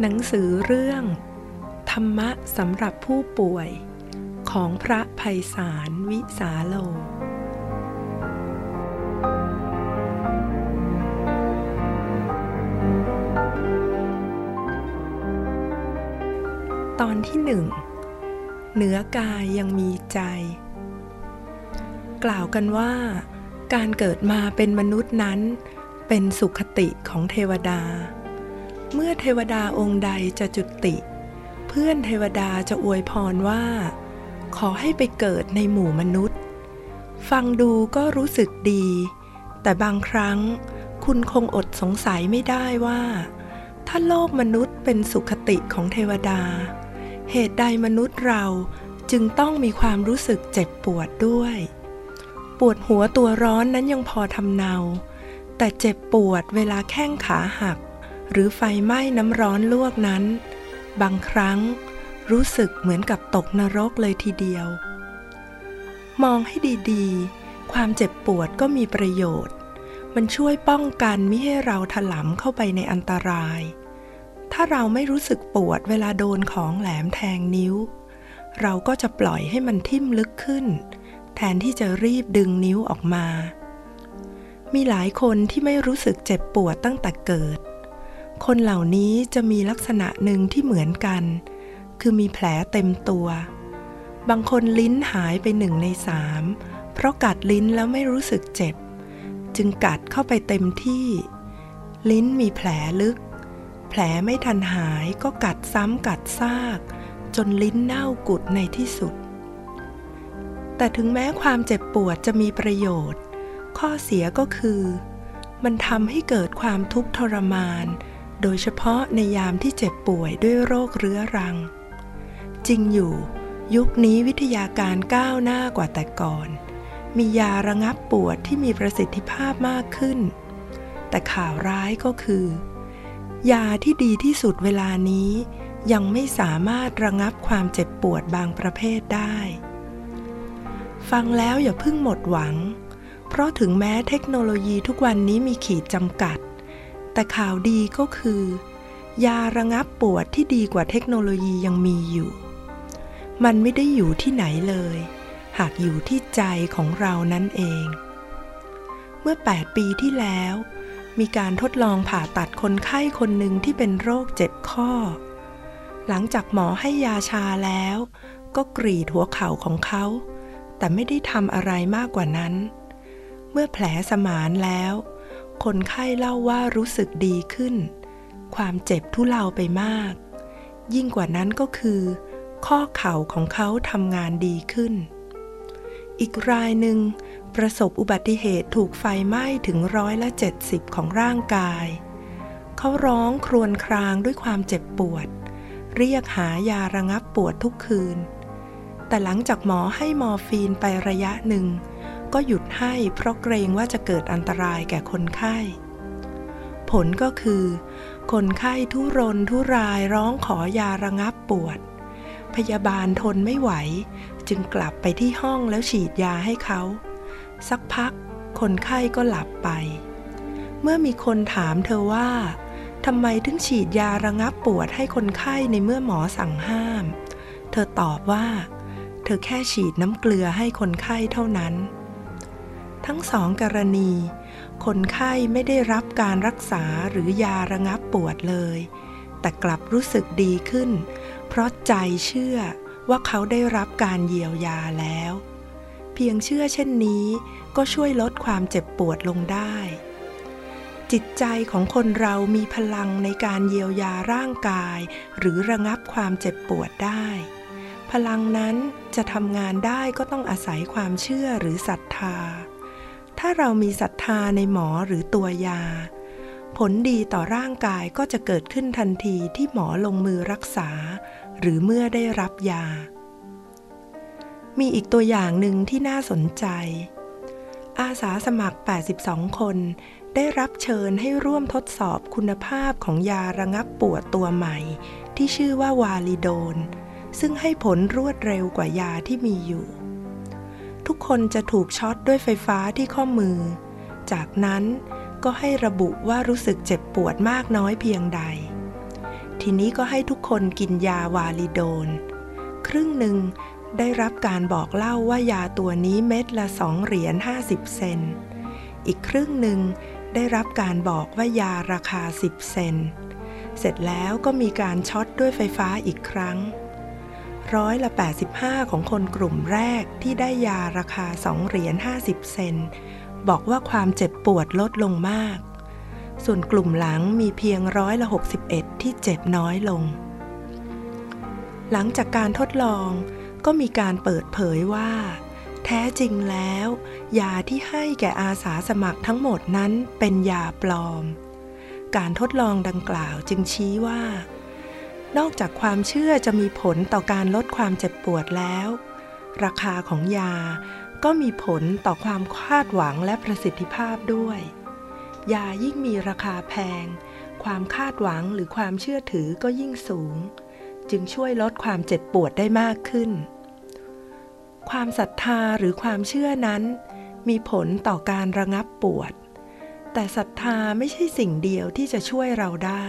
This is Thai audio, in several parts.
หนังสือเรื่อง ธรรมะสำหรับผู้ป่วย ของพระภัยสารวิสาโล ตอนที่หนึ่งเหนือกายยังมีใจ กล่าวกันว่า การเกิดมาเป็นมนุษย์นั้น เป็นสุขติของเทวดา เมื่อเทวดาองค์ใดจะจุติ เพื่อนเทวดาจะอวยพรว่า ขอให้ไปเกิดในหมู่มนุษย์ ฟังดูก็รู้สึกดี แต่บางครั้งคุณคงอดสงสัยไม่ได้ว่า ถ้าโลกมนุษย์เป็นสุขติของเทวดา เหตุใดมนุษย์เราจึงต้องมีความรู้สึกเจ็บปวดด้วย ปวดหัวตัวร้อนนั้นยังพอทำเนา แต่เจ็บปวดเวลาแข้งขาหัก หรือไฟไหม้น้ำร้อนลวกนั้น บางครั้งรู้สึกเหมือนกับตกนรกเลยทีเดียว มองให้ดีๆ ความเจ็บปวดก็มีประโยชน์ มันช่วยป้องกันไม่ให้เราถลำเข้าไปในอันตราย ถ้าเราไม่รู้สึกปวดเวลาโดนของแหลมแทงนิ้ว เราก็จะปล่อยให้มันทิ่มลึกขึ้น แทนที่จะรีบดึงนิ้วออกมา มีหลายคนที่ไม่รู้สึกเจ็บปวดตั้งแต่เกิด คนเหล่านี้จะมีลักษณะหนึ่งที่เหมือนกัน คือมีแผลเต็มตัว บางคนลิ้นหายไปหนึ่งในสามเพราะกัดลิ้นแล้วไม่รู้สึกเจ็บ จึงกัดเข้าไปเต็มที่ ลิ้นมีแผลลึก แผลไม่ทันหายก็กัดซ้ำกัดซาก จนลิ้นเน่ากุดในที่สุด แต่ถึงแม้ความเจ็บปวดจะมีประโยชน์ ข้อเสียก็คือ มันทำให้เกิดความทุกข์ทรมาน โดยเฉพาะในยามที่เจ็บป่วยด้วยโรคเรื้อรัง จริงอยู่ ยุคนี้วิทยาการก้าวหน้ากว่าแต่ก่อน มียาระงับปวดที่มีประสิทธิภาพมากขึ้น แต่ข่าวร้ายก็คือ ยาที่ดีที่สุดเวลานี้ยังไม่สามารถระงับความเจ็บปวดบางประเภทได้ ฟังแล้วอย่าเพิ่งหมดหวัง เพราะถึงแม้เทคโนโลยีทุกวันนี้มีขีดจำกัด แต่ข่าวดีก็คือ ยาระงับปวดที่ดีกว่าเทคโนโลยียังมีอยู่ มันไม่ได้อยู่ที่ไหนเลย หากอยู่ที่ใจของเรานั่นเอง เมื่อ 8 ปีที่แล้ว มีการทดลองผ่าตัดคนไข้คนหนึ่งที่เป็นโรคเจ็บข้อ หลังจากหมอให้ยาชาแล้ว ก็กรีดหัวเข่าของเขา แต่ไม่ได้ทำอะไรมากกว่านั้น เมื่อแผลสมานแล้ว คนไข้เล่าว่ารู้สึกดีขึ้น ความเจ็บทุเลาไปมาก ยิ่งกว่านั้นก็คือ ข้อเข่าของเขาทำงานดีขึ้น อีกรายหนึ่งประสบอุบัติเหตุถูกไฟไหม้ถึงร้อยละเจ็ดสิบของร่างกาย เขาร้องครวญครางด้วยความเจ็บปวด เรียกหายาระงับปวดทุกคืน แต่หลังจากหมอให้มอร์ฟีนไประยะหนึ่ง ก็หยุดให้เพราะเกรงว่าจะเกิดอันตรายแก่คนไข้ ผลก็คือ คนไข้ทุรนทุรายร้องขอยาระงับปวด พยาบาลทนไม่ไหว จึงกลับไปที่ห้องแล้วฉีดยาให้เขา สักพัก คนไข้ก็หลับไป เมื่อมีคนถามเธอว่าทำไมถึงฉีดยาระงับปวดให้คนไข้ในเมื่อหมอสั่งห้าม เธอตอบว่า เธอแค่ฉีดน้ำเกลือให้คนไข้เท่านั้น ทั้งสองกรณี คนไข้ไม่ได้รับการรักษาหรือยาระงับปวดเลย แต่กลับรู้สึกดีขึ้น เพราะใจเชื่อว่าเขาได้รับการเยียวยาแล้ว เพียงเชื่อเช่นนี้ก็ช่วยลดความเจ็บปวดลงได้ จิตใจของคนเรามีพลังในการเยียวยาร่างกาย หรือระงับความเจ็บปวดได้ พลังนั้นจะทำงานได้ก็ต้องอาศัยความเชื่อหรือศรัทธา ถ้าเรามีศรัทธาในหมอหรือตัวยา ผลดีต่อร่างกายก็จะเกิดขึ้นทันทีที่หมอลงมือรักษา หรือเมื่อได้รับยา มีอีกตัวอย่างหนึ่งที่น่าสนใจ อาสาสมัคร 82 คนได้รับเชิญให้ร่วมทดสอบคุณภาพของยาระงับปวดตัวใหม่ ที่ชื่อว่าวาลิโดน ซึ่งให้ผลรวดเร็วกว่ายาที่มีอยู่ ทุกคนจะถูกช็อตด้วยไฟฟ้าที่ข้อมือ จากนั้นก็ให้ระบุว่ารู้สึกเจ็บปวดมากน้อยเพียงใด ทีนี้ก็ให้ทุกคนกินยาวาลิโดน ครึ่งหนึ่งได้รับการบอกเล่าว่ายาตัวนี้เม็ดละสองเหรียญ50 เซนต์ อีกครึ่งหนึ่งได้รับการบอกว่ายาราคา 10 เซนต์ เสร็จแล้วก็มีการช็อตด้วยไฟฟ้าอีกครั้ง ร้อยละ 85 ของคนกลุ่มแรกที่ได้ยาราคา 2 เหรียญ 50 เซน บอกว่าความเจ็บปวดลดลงมาก ส่วนกลุ่มหลังมีเพียงร้อยละ 61 ที่เจ็บน้อยลง หลังจากการทดลองก็มีการเปิดเผยว่า แท้จริงแล้ว ยาที่ให้แก่อาสาสมัครทั้งหมดนั้นเป็นยาปลอม การทดลองดังกล่าวจึงชี้ว่า นอกจากความเชื่อจะมีผลต่อการลดความเจ็บปวดแล้ว ราคาของยาก็มีผลต่อความคาดหวังและประสิทธิภาพด้วย ยายิ่งมีราคาแพง ความคาดหวังหรือความเชื่อถือก็ยิ่งสูง จึงช่วยลดความเจ็บปวดได้มากขึ้น ความศรัทธาหรือความเชื่อนั้น มีผลต่อการระงับปวด แต่ศรัทธาไม่ใช่สิ่งเดียวที่จะช่วยเราได้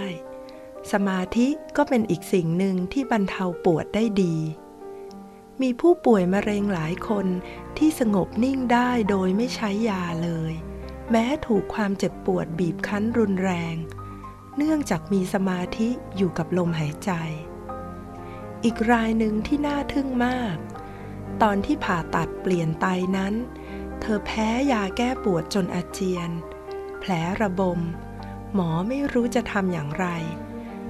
สมาธิก็เป็นอีกสิ่งหนึ่งที่บรรเทาปวดได้ดี มีผู้ป่วยมะเร็งหลายคนที่สงบนิ่งได้โดยไม่ใช้ยาเลย แม้ถูกความเจ็บปวดบีบคั้นรุนแรง เนื่องจากมีสมาธิอยู่กับลมหายใจ อีกรายหนึ่งที่น่าทึ่งมาก ตอนที่ผ่าตัดเปลี่ยนไตนั้น เธอแพ้ยาแก้ปวดจนอาเจียน แผลระบม หมอไม่รู้จะทำอย่างไร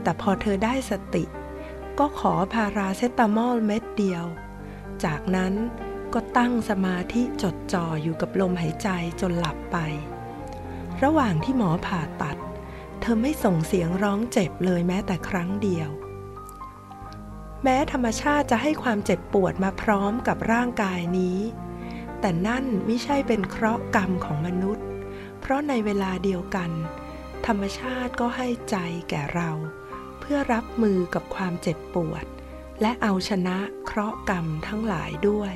แต่พอเธอได้สติ ก็ขอพาราเซตามอลเม็ดเดียว จากนั้นก็ตั้งสมาธิจดจ่ออยู่กับลมหายใจจนหลับไป ระหว่างที่หมอผ่าตัด เธอไม่ส่งเสียงร้องเจ็บเลยแม้แต่ครั้งเดียว แม้ธรรมชาติจะให้ความเจ็บปวดมาพร้อมกับร่างกายนี้ แต่นั่นไม่ใช่เป็นเคราะห์กรรมของมนุษย์ เพราะในเวลาเดียวกัน ธรรมชาติก็ให้ใจแก่เรา พื่อรับมือกับความเจ็บปวด และเอาชนะเคราะห์กรรมทั้งหลายด้วย